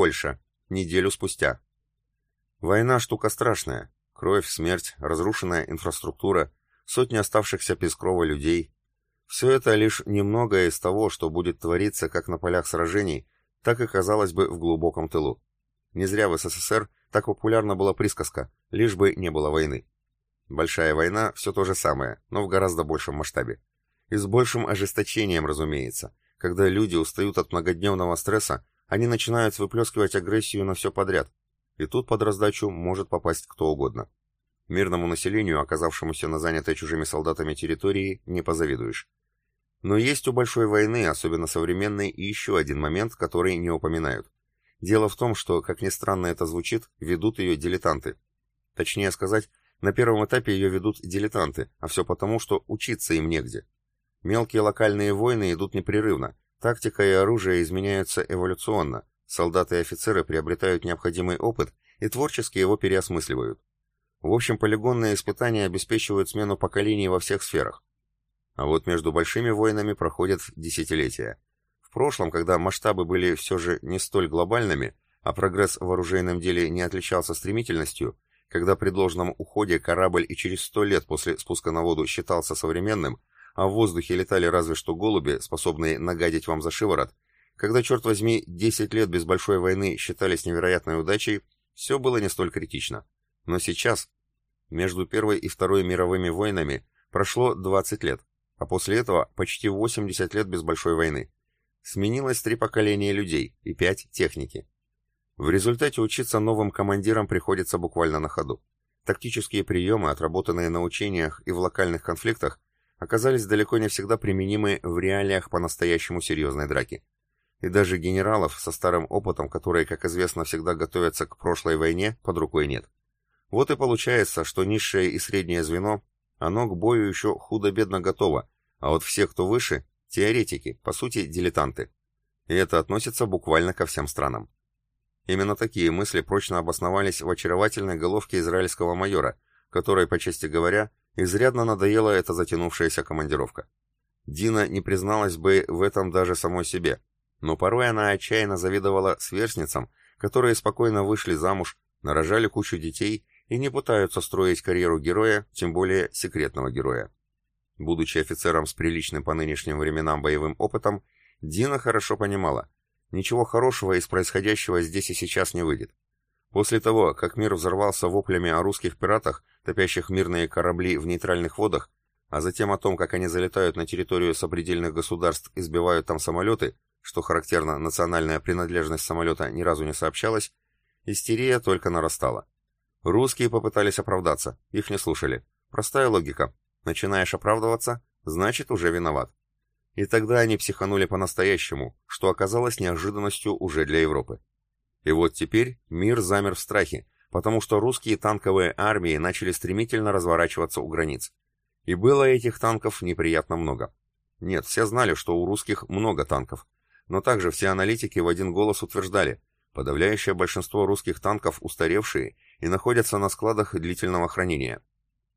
Польша. Неделю спустя. Война штука страшная. Кровь, смерть, разрушенная инфраструктура, сотни оставшихся без крова людей. Все это лишь немногое из того, что будет твориться как на полях сражений, так и, казалось бы, в глубоком тылу. Не зря в СССР так популярна была присказка «лишь бы не было войны». Большая война – все то же самое, но в гораздо большем масштабе. И с большим ожесточением, разумеется. Когда люди устают от многодневного стресса, они начинают выплескивать агрессию на все подряд. И тут под раздачу может попасть кто угодно. Мирному населению, оказавшемуся на занятой чужими солдатами территории, не позавидуешь. Но есть у большой войны, особенно современной, еще один момент, который не упоминают. Дело в том, что, как ни странно это звучит, ведут ее дилетанты. Точнее сказать, на первом этапе ее ведут дилетанты, а все потому, что учиться им негде. Мелкие локальные войны идут непрерывно, тактика и оружие изменяются эволюционно, солдаты и офицеры приобретают необходимый опыт и творчески его переосмысливают. В общем, полигонные испытания обеспечивают смену поколений во всех сферах. А вот между большими войнами проходят десятилетия. В прошлом, когда масштабы были все же не столь глобальными, а прогресс в оружейном деле не отличался стремительностью, когда при должном уходе корабль и через сто лет после спуска на воду считался современным, а в воздухе летали разве что голуби, способные нагадить вам за шиворот, когда, черт возьми, 10 лет без большой войны считались невероятной удачей, все было не столь критично. Но сейчас, между Первой и Второй мировыми войнами, прошло 20 лет, а после этого почти 80 лет без большой войны. Сменилось три поколения людей и пять техники. В результате учиться новым командирам приходится буквально на ходу. Тактические приемы, отработанные на учениях и в локальных конфликтах, оказались далеко не всегда применимы в реалиях по-настоящему серьезной драки. И даже генералов со старым опытом, которые, как известно, всегда готовятся к прошлой войне, под рукой нет. Вот и получается, что низшее и среднее звено, оно к бою еще худо-бедно готово, а вот все, кто выше, Теоретики, по сути, дилетанты. И это относится буквально ко всем странам. Именно такие мысли прочно обосновались в очаровательной головке израильского майора, которой, по чести говоря, изрядно надоела эта затянувшаяся командировка. Дина не призналась бы в этом даже самой себе, но порой она отчаянно завидовала сверстницам, которые спокойно вышли замуж, нарожали кучу детей и не пытаются строить карьеру героя, тем более секретного героя. Будучи офицером с приличным по нынешним временам боевым опытом, Дина хорошо понимала, ничего хорошего из происходящего здесь и сейчас не выйдет. После того, как мир взорвался воплями о русских пиратах, топящих мирные корабли в нейтральных водах, а затем о том, как они залетают на территорию сопредельных государств и сбивают там самолеты, что характерно, национальная принадлежность самолета ни разу не сообщалась, истерия только нарастала. Русские попытались оправдаться, их не слушали. Простая логика. Начинаешь оправдываться, значит уже виноват. И тогда они психанули по-настоящему, что оказалось неожиданностью уже для Европы. И вот теперь мир замер в страхе, потому что русские танковые армии начали стремительно разворачиваться у границ. И было этих танков неприятно много. Нет, все знали, что у русских много танков. Но также все аналитики в один голос утверждали, подавляющее большинство русских танков устаревшие и находятся на складах длительного хранения.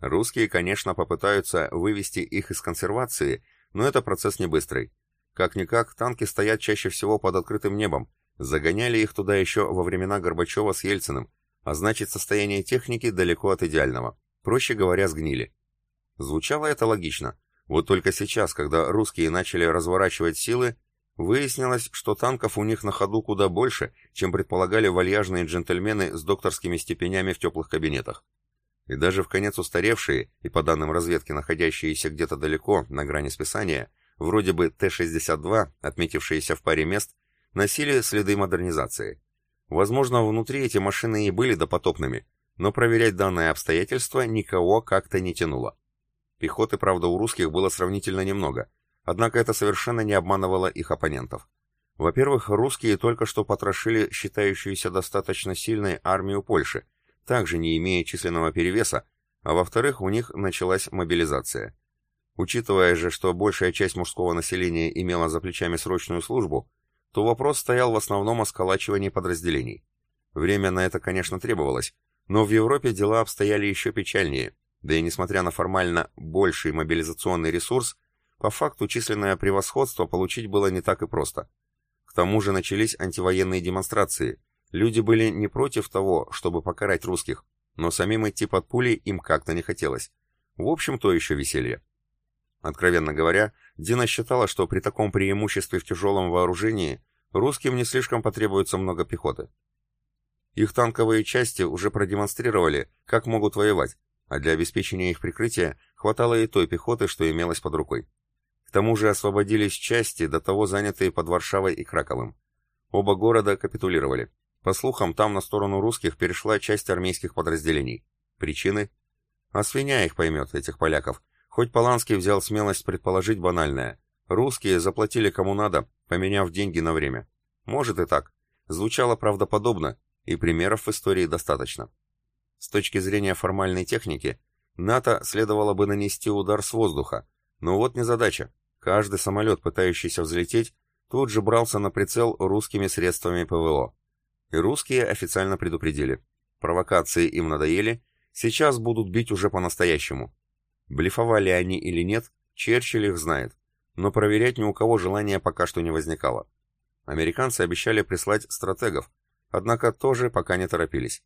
Русские, конечно, попытаются вывести их из консервации, но это процесс не быстрый. Как-никак, танки стоят чаще всего под открытым небом. Загоняли их туда еще во времена Горбачева с Ельциным, а значит состояние техники далеко от идеального. Проще говоря, сгнили. Звучало это логично. Вот только сейчас, когда русские начали разворачивать силы, выяснилось, что танков у них на ходу куда больше, чем предполагали вальяжные джентльмены с докторскими степенями в теплых кабинетах и даже в конец устаревшие, и по данным разведки находящиеся где-то далеко, на грани списания, вроде бы Т-62, отметившиеся в паре мест, носили следы модернизации. Возможно, внутри эти машины и были допотопными, но проверять данное обстоятельство никого как-то не тянуло. Пехоты, правда, у русских было сравнительно немного, однако это совершенно не обманывало их оппонентов. Во-первых, русские только что потрошили считающуюся достаточно сильной армию Польши, также не имея численного перевеса, а во-вторых, у них началась мобилизация. Учитывая же, что большая часть мужского населения имела за плечами срочную службу, то вопрос стоял в основном о сколачивании подразделений. Время на это, конечно, требовалось, но в Европе дела обстояли еще печальнее, да и несмотря на формально больший мобилизационный ресурс, по факту численное превосходство получить было не так и просто. К тому же начались антивоенные демонстрации. Люди были не против того, чтобы покарать русских, но самим идти под пули им как-то не хотелось. В общем, то еще веселье. Откровенно говоря, Дина считала, что при таком преимуществе в тяжелом вооружении русским не слишком потребуется много пехоты. Их танковые части уже продемонстрировали, как могут воевать, а для обеспечения их прикрытия хватало и той пехоты, что имелось под рукой. К тому же освободились части, до того занятые под Варшавой и Краковым. Оба города капитулировали. По слухам, там на сторону русских перешла часть армейских подразделений. Причины? А свинья их поймет, этих поляков. Хоть Поланский взял смелость предположить банальное. Русские заплатили кому надо, поменяв деньги на время. Может и так. Звучало правдоподобно, и примеров в истории достаточно. С точки зрения формальной техники, НАТО следовало бы нанести удар с воздуха, но вот незадача. Каждый самолет, пытающийся взлететь, тут же брался на прицел русскими средствами ПВО. И русские официально предупредили. Провокации им надоели, сейчас будут бить уже по-настоящему. Блефовали они или нет, Черчилль их знает, но проверять ни у кого желания пока что не возникало. Американцы обещали прислать стратегов, однако тоже пока не торопились.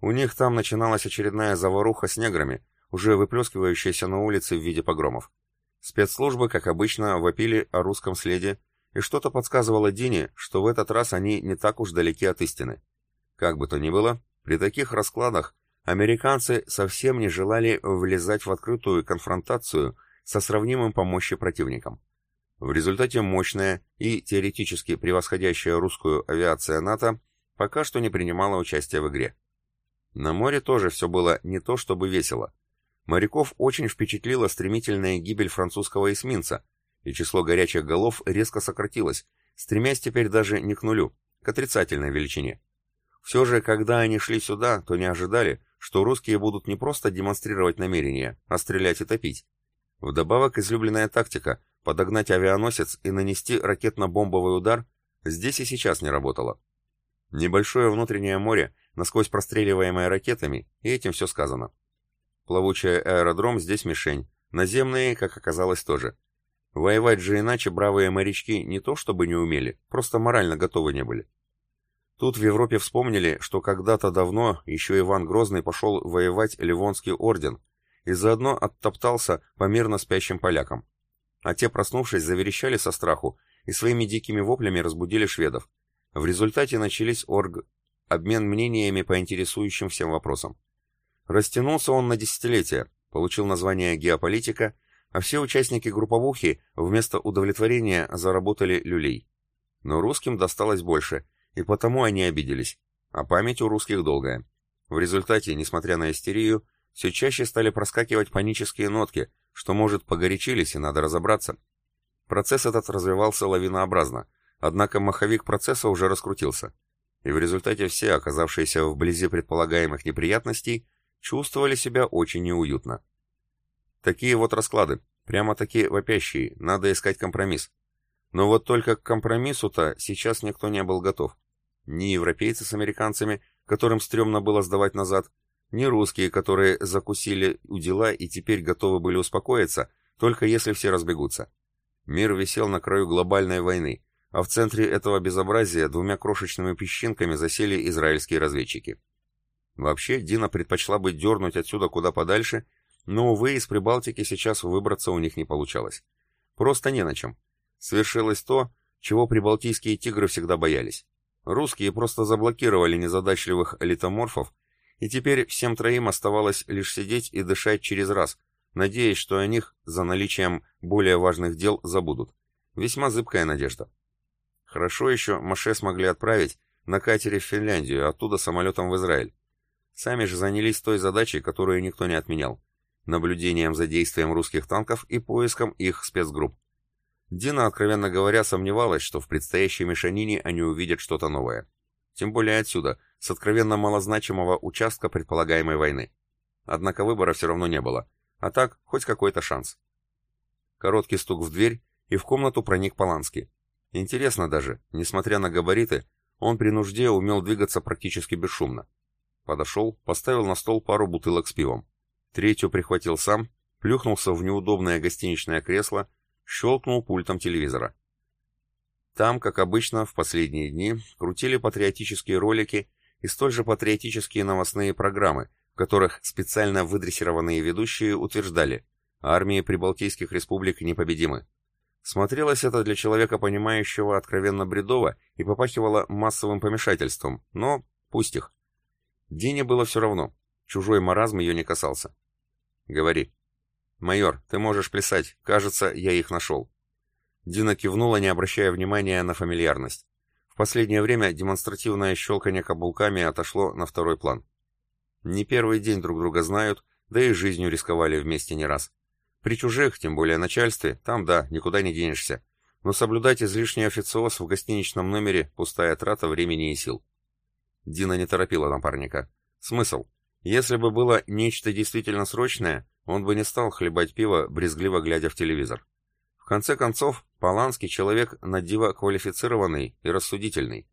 У них там начиналась очередная заваруха с неграми, уже выплескивающаяся на улице в виде погромов. Спецслужбы, как обычно, вопили о русском следе, и что-то подсказывало Дине, что в этот раз они не так уж далеки от истины. Как бы то ни было, при таких раскладах американцы совсем не желали влезать в открытую конфронтацию со сравнимым по мощи противником. В результате мощная и теоретически превосходящая русскую авиация НАТО пока что не принимала участия в игре. На море тоже все было не то чтобы весело. Моряков очень впечатлила стремительная гибель французского эсминца, и число горячих голов резко сократилось, стремясь теперь даже не к нулю, к отрицательной величине. Все же, когда они шли сюда, то не ожидали, что русские будут не просто демонстрировать намерения, а стрелять и топить. Вдобавок излюбленная тактика – подогнать авианосец и нанести ракетно-бомбовый удар – здесь и сейчас не работала. Небольшое внутреннее море, насквозь простреливаемое ракетами, и этим все сказано. Плавучий аэродром здесь мишень. Наземные, как оказалось, тоже. Воевать же иначе бравые морячки не то чтобы не умели, просто морально готовы не были. Тут в Европе вспомнили, что когда-то давно еще Иван Грозный пошел воевать Ливонский орден и заодно оттоптался по мирно спящим полякам. А те, проснувшись, заверещали со страху и своими дикими воплями разбудили шведов. В результате начались орг... обмен мнениями по интересующим всем вопросам. Растянулся он на десятилетия, получил название «Геополитика», а все участники групповухи вместо удовлетворения заработали люлей. Но русским досталось больше, и потому они обиделись, а память у русских долгая. В результате, несмотря на истерию, все чаще стали проскакивать панические нотки, что, может, погорячились и надо разобраться. Процесс этот развивался лавинообразно, однако маховик процесса уже раскрутился. И в результате все, оказавшиеся вблизи предполагаемых неприятностей, чувствовали себя очень неуютно. Такие вот расклады, прямо-таки вопящие, надо искать компромисс. Но вот только к компромиссу-то сейчас никто не был готов. Ни европейцы с американцами, которым стрёмно было сдавать назад, ни русские, которые закусили у дела и теперь готовы были успокоиться, только если все разбегутся. Мир висел на краю глобальной войны, а в центре этого безобразия двумя крошечными песчинками засели израильские разведчики. Вообще, Дина предпочла бы дернуть отсюда куда подальше, но, увы, из Прибалтики сейчас выбраться у них не получалось. Просто не на чем. Свершилось то, чего прибалтийские тигры всегда боялись. Русские просто заблокировали незадачливых литоморфов, и теперь всем троим оставалось лишь сидеть и дышать через раз, надеясь, что о них, за наличием более важных дел, забудут. Весьма зыбкая надежда. Хорошо еще Маше смогли отправить на катере в Финляндию, оттуда самолетом в Израиль. Сами же занялись той задачей, которую никто не отменял – наблюдением за действием русских танков и поиском их спецгрупп. Дина, откровенно говоря, сомневалась, что в предстоящей мешанине они увидят что-то новое. Тем более отсюда, с откровенно малозначимого участка предполагаемой войны. Однако выбора все равно не было. А так, хоть какой-то шанс. Короткий стук в дверь, и в комнату проник Поланский. Интересно даже, несмотря на габариты, он при нужде умел двигаться практически бесшумно. Подошел, поставил на стол пару бутылок с пивом. Третью прихватил сам, плюхнулся в неудобное гостиничное кресло, щелкнул пультом телевизора. Там, как обычно, в последние дни крутили патриотические ролики и столь же патриотические новостные программы, в которых специально выдрессированные ведущие утверждали «Армии прибалтийских республик непобедимы». Смотрелось это для человека, понимающего откровенно бредово, и попахивало массовым помешательством, но пусть их. Дине было все равно, чужой маразм ее не касался. «Говори». «Майор, ты можешь плясать, кажется, я их нашел». Дина кивнула, не обращая внимания на фамильярность. В последнее время демонстративное щелканье каблуками отошло на второй план. Не первый день друг друга знают, да и жизнью рисковали вместе не раз. При чужих, тем более начальстве, там да, никуда не денешься. Но соблюдать излишний официоз в гостиничном номере – пустая трата времени и сил. Дина не торопила напарника. Смысл? Если бы было нечто действительно срочное, он бы не стал хлебать пиво, брезгливо глядя в телевизор. В конце концов, Поланский человек надиво квалифицированный и рассудительный.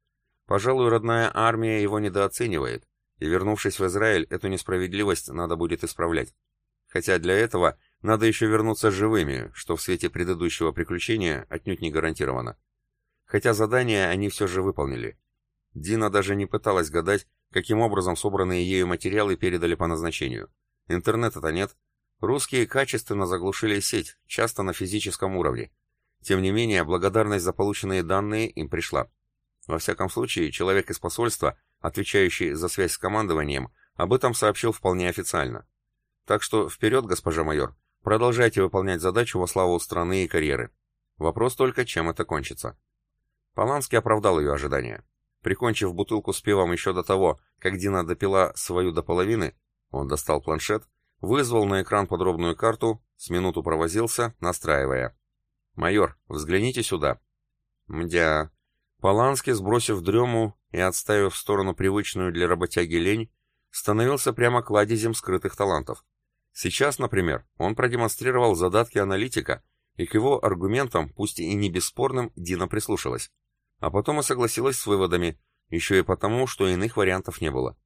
Пожалуй, родная армия его недооценивает, и вернувшись в Израиль, эту несправедливость надо будет исправлять. Хотя для этого надо еще вернуться живыми, что в свете предыдущего приключения отнюдь не гарантировано. Хотя задание они все же выполнили. Дина даже не пыталась гадать, каким образом собранные ею материалы передали по назначению. Интернета-то нет, Русские качественно заглушили сеть, часто на физическом уровне. Тем не менее, благодарность за полученные данные им пришла. Во всяком случае, человек из посольства, отвечающий за связь с командованием, об этом сообщил вполне официально. Так что вперед, госпожа майор, продолжайте выполнять задачу во славу страны и карьеры. Вопрос только, чем это кончится. Поланский оправдал ее ожидания. Прикончив бутылку с пивом еще до того, как Дина допила свою до половины, он достал планшет Вызвал на экран подробную карту, с минуту провозился, настраивая. «Майор, взгляните сюда». Мдя. Поланский, сбросив дрему и отставив в сторону привычную для работяги лень, становился прямо кладезем скрытых талантов. Сейчас, например, он продемонстрировал задатки аналитика, и к его аргументам, пусть и не бесспорным, Дина прислушалась. А потом и согласилась с выводами, еще и потому, что иных вариантов не было.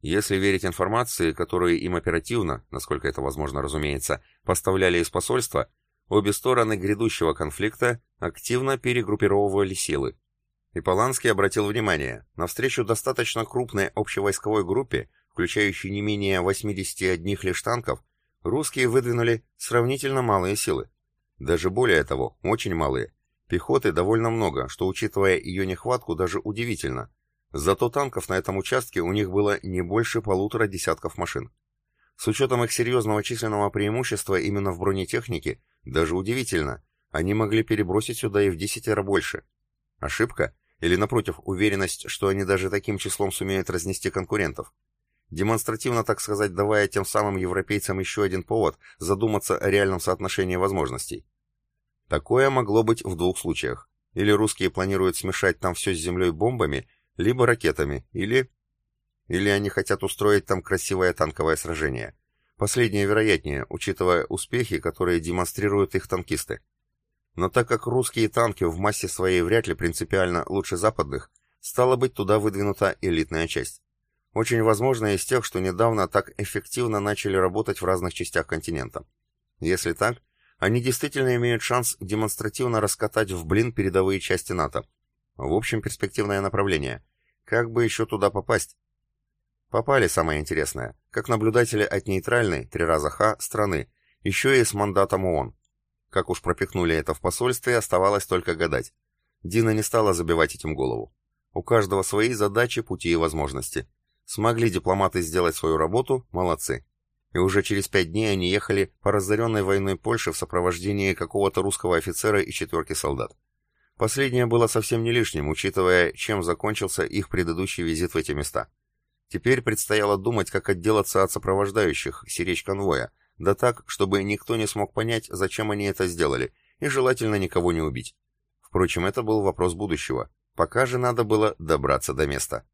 Если верить информации, которую им оперативно, насколько это возможно разумеется, поставляли из посольства, обе стороны грядущего конфликта активно перегруппировывали силы. И Поланский обратил внимание, навстречу достаточно крупной общевойсковой группе, включающей не менее 81 лишь танков, русские выдвинули сравнительно малые силы. Даже более того, очень малые. Пехоты довольно много, что, учитывая ее нехватку, даже удивительно. Зато танков на этом участке у них было не больше полутора десятков машин. С учетом их серьезного численного преимущества именно в бронетехнике, даже удивительно, они могли перебросить сюда и в десятеро больше. Ошибка? Или, напротив, уверенность, что они даже таким числом сумеют разнести конкурентов? Демонстративно, так сказать, давая тем самым европейцам еще один повод задуматься о реальном соотношении возможностей. Такое могло быть в двух случаях. Или русские планируют смешать там все с землей бомбами, либо ракетами, или... Или они хотят устроить там красивое танковое сражение. Последнее вероятнее, учитывая успехи, которые демонстрируют их танкисты. Но так как русские танки в массе своей вряд ли принципиально лучше западных, стало быть туда выдвинута элитная часть. Очень возможно из тех, что недавно так эффективно начали работать в разных частях континента. Если так, они действительно имеют шанс демонстративно раскатать в блин передовые части НАТО, в общем, перспективное направление. Как бы еще туда попасть? Попали, самое интересное, как наблюдатели от нейтральной, три раза Х, страны, еще и с мандатом ООН. Как уж пропихнули это в посольстве, оставалось только гадать. Дина не стала забивать этим голову. У каждого свои задачи, пути и возможности. Смогли дипломаты сделать свою работу, молодцы. И уже через пять дней они ехали по разоренной войной Польше в сопровождении какого-то русского офицера и четверки солдат. Последнее было совсем не лишним, учитывая, чем закончился их предыдущий визит в эти места. Теперь предстояло думать, как отделаться от сопровождающих, сиречь конвоя, да так, чтобы никто не смог понять, зачем они это сделали, и желательно никого не убить. Впрочем, это был вопрос будущего. Пока же надо было добраться до места.